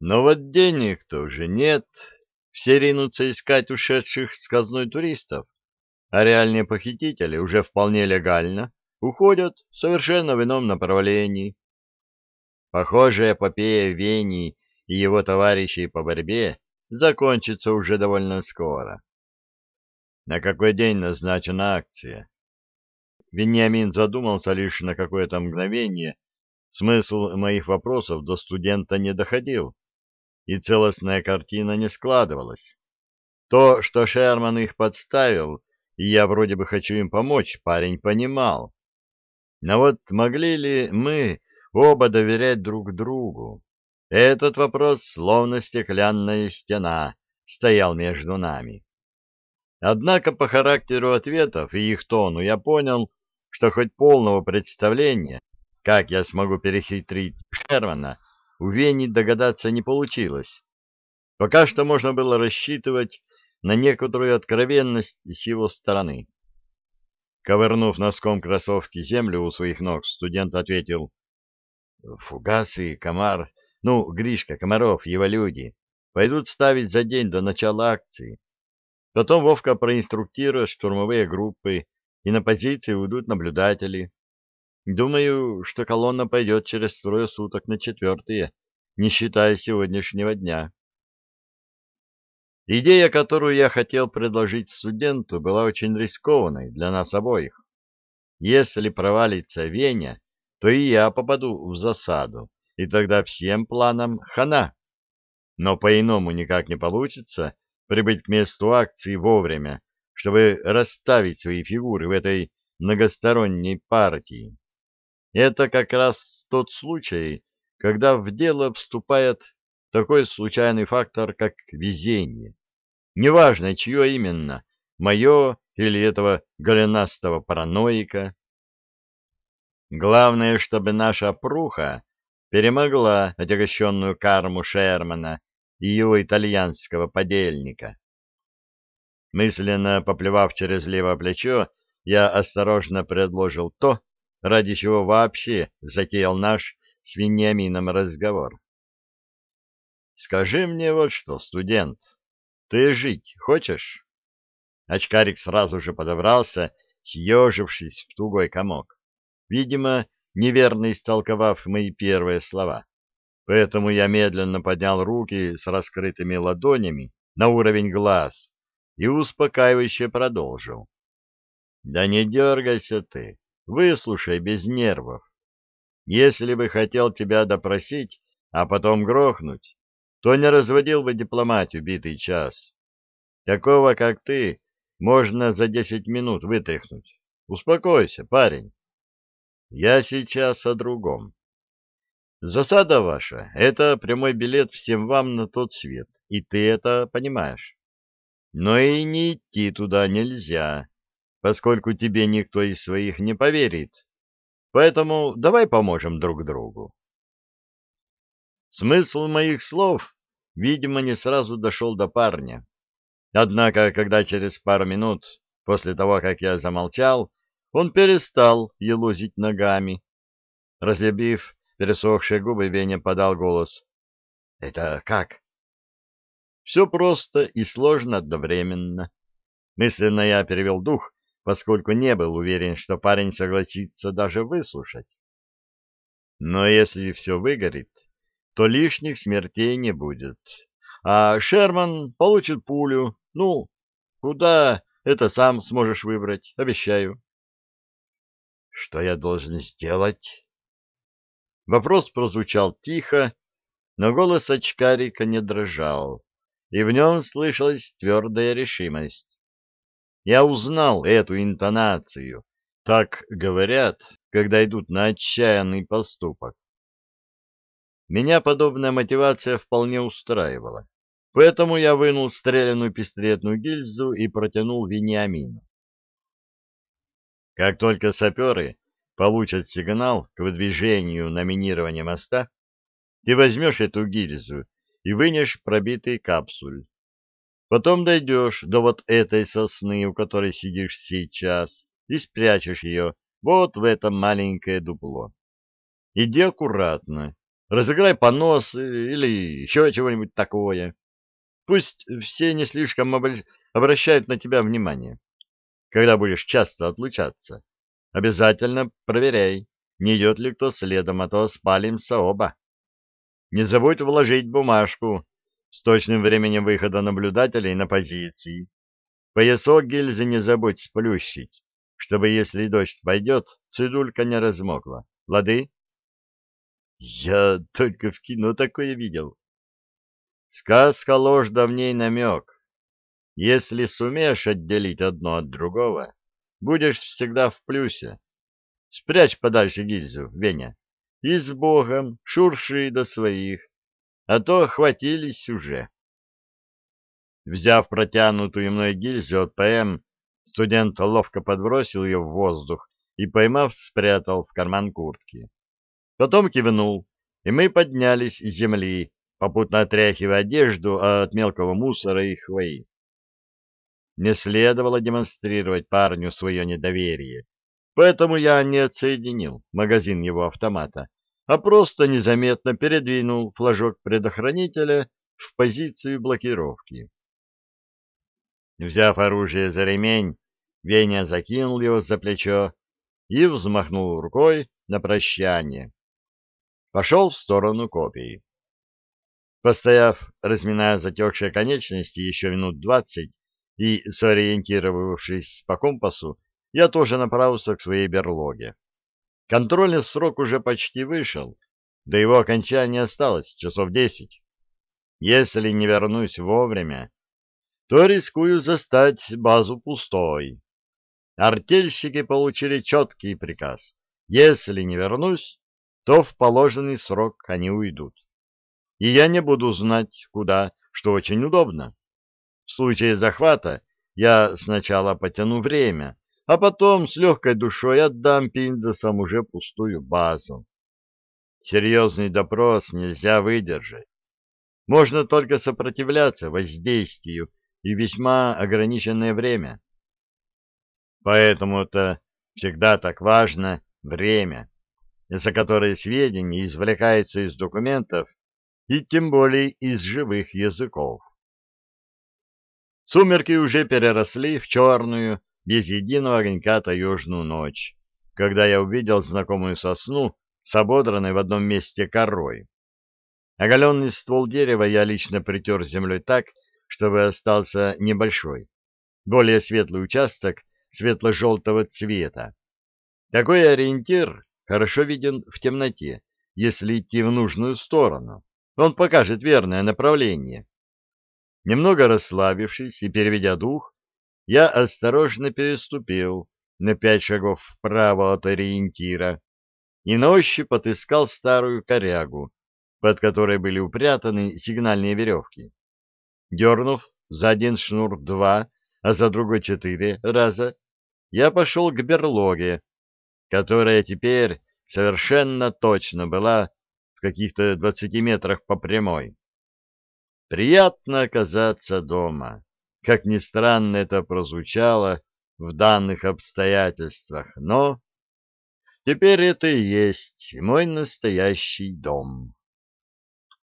Но вот денег-то уже нет, все ринутся искать ушедших с казной туристов, а реальные похитители уже вполне легально уходят совершенно в ином направлении. Похоже, эпопея Вени и его товарищей по борьбе закончится уже довольно скоро. На какой день назначена акция? Вениамин задумался лишь на какое-то мгновение. Смысл моих вопросов до студента не доходил, и целостная картина не складывалась. То, что Шерман их подставил, и я вроде бы хочу им помочь, парень понимал. Но вот могли ли мы оба доверять друг другу? Этот вопрос, словно стеклянная стена, стоял между нами. Однако по характеру ответов и их тону я понял, что хоть полного представления, как я смогу перехитрить Шермана, у Вени догадаться не получилось. Пока что можно было рассчитывать на некоторую откровенность с его стороны. Ковырнув носком кроссовки землю у своих ног, студент ответил, «Фугасы, комар, ну, Гришка, Комаров, его люди, пойдут ставить за день до начала акции. Потом Вовка проинструктирует штурмовые группы, и на позиции уйдут наблюдатели. Думаю, что колонна пойдет через трое суток на четвертые, не считая сегодняшнего дня. Идея, которую я хотел предложить студенту, была очень рискованной для нас обоих. Если провалится Веня, то и я попаду в засаду, и тогда всем планам хана. Но по-иному никак не получится прибыть к месту акции вовремя, чтобы расставить свои фигуры в этой многосторонней партии. Это как раз тот случай, когда в дело вступает такой случайный фактор, как везение. Неважно, чье именно, мое или этого голенастого параноика. Главное, чтобы наша пруха перемогла отягощенную карму Шермана и его итальянского подельника. Мысленно поплевав через левое плечо, я осторожно предложил то, ради чего вообще затеял наш с Вениамином разговор. «Скажи мне вот что, студент, ты жить хочешь? Очкарик сразу же подобрался, съежившись в тугой комок. Видимо, неверно истолковав мои первые слова. Поэтому я медленно поднял руки с раскрытыми ладонями на уровень глаз и успокаивающе продолжил. Да не дергайся ты, выслушай без нервов. Если бы хотел тебя допросить, а потом грохнуть, то не разводил бы дипломатию битый час. Такого, как ты, можно за десять минут вытряхнуть. Успокойся, парень. Я сейчас о другом. Засада ваша — это прямой билет всем вам на тот свет, и ты это понимаешь. Но и не идти туда нельзя, поскольку тебе никто из своих не поверит. Поэтому давай поможем друг другу. Смысл моих слов, видимо, не сразу дошел до парня. Однако, когда через пару минут после того, как я замолчал, он перестал елозить ногами. Разлюбив пересохшие губы, Веня подал голос. — Это как? — Все просто и сложно одновременно. Мысленно я перевел дух, поскольку не был уверен, что парень согласится даже выслушать. Но если все выгорит, то лишних смертей не будет. А Шерман получит пулю. Ну, куда, это сам сможешь выбрать, обещаю. Что я должен сделать? Вопрос прозвучал тихо, но голос очкарика не дрожал, и в нем слышалась твердая решимость. Я узнал эту интонацию. Так говорят, когда идут на отчаянный поступок. Меня подобная мотивация вполне устраивала. Поэтому я вынул стрелянную пистолетную гильзу и протянул Вениамину. Как только саперы получат сигнал к выдвижению на минирование моста, ты возьмешь эту гильзу и вынешь пробитый капсуль. Потом дойдешь до вот этой сосны, у которой сидишь сейчас, и спрячешь ее вот в это маленькое дупло. Иди аккуратно, разыграй понос или еще чего-нибудь такое. Пусть все не слишком обращают на тебя внимание. Когда будешь часто отлучаться, обязательно проверяй, не идет ли кто следом, а то спалимся оба. Не забудь вложить бумажку с точным временем выхода наблюдателей на позиции. Поясок гильзы не забудь сплющить, чтобы, если дождь пойдет, цидулька не размокла. Лады? Я только в кино такое видел. Сказка ложь да в ней намек. Если сумеешь отделить одно от другого, будешь всегда в плюсе. Спрячь подальше гильзу, Веня, и с Богом шурши до своих, а то хватились уже. Взяв протянутую мной гильзу от ПМ, студент ловко подбросил ее в воздух и, поймав, спрятал в карман куртки. Потом кивнул, и мы поднялись с земли, попутно отряхивая одежду от мелкого мусора и хвои. Не следовало демонстрировать парню свое недоверие, поэтому я не отсоединил магазин его автомата, а просто незаметно передвинул флажок предохранителя в позицию блокировки. Взяв оружие за ремень, Веня закинул его за плечо и взмахнул рукой на прощание пошел в сторону копии. Постояв, разминая затекшие конечности еще минут двадцать и сориентировавшись по компасу, я тоже направился к своей берлоге. Контрольный срок уже почти вышел, до его окончания осталось часов десять. Если не вернусь вовремя, то рискую застать базу пустой. Артельщики получили четкий приказ. Если не вернусь, то в положенный срок они уйдут. И я не буду знать, куда, что очень удобно. В случае захвата я сначала потяну время, а потом с легкой душой отдам пиндосам уже пустую базу. Серьезный допрос нельзя выдержать. Можно только сопротивляться воздействию и весьма ограниченное время. Поэтому-то всегда так важно время за которые сведения извлекаются из документов и тем более из живых языков. Сумерки уже переросли в черную, без единого огонька таежную ночь, когда я увидел знакомую сосну с ободранной в одном месте корой. Оголенный ствол дерева я лично притер землей так, чтобы остался небольшой, более светлый участок светло-желтого цвета. Такой ориентир хорошо виден в темноте, если идти в нужную сторону. Он покажет верное направление. Немного расслабившись и переведя дух, я осторожно переступил на пять шагов вправо от ориентира и на ощупь отыскал старую корягу, под которой были упрятаны сигнальные веревки. Дернув за один шнур два, а за другой четыре раза, я пошел к берлоге, которая теперь совершенно точно была в каких-то двадцати метрах по прямой. Приятно оказаться дома. Как ни странно это прозвучало в данных обстоятельствах, но теперь это и есть мой настоящий дом.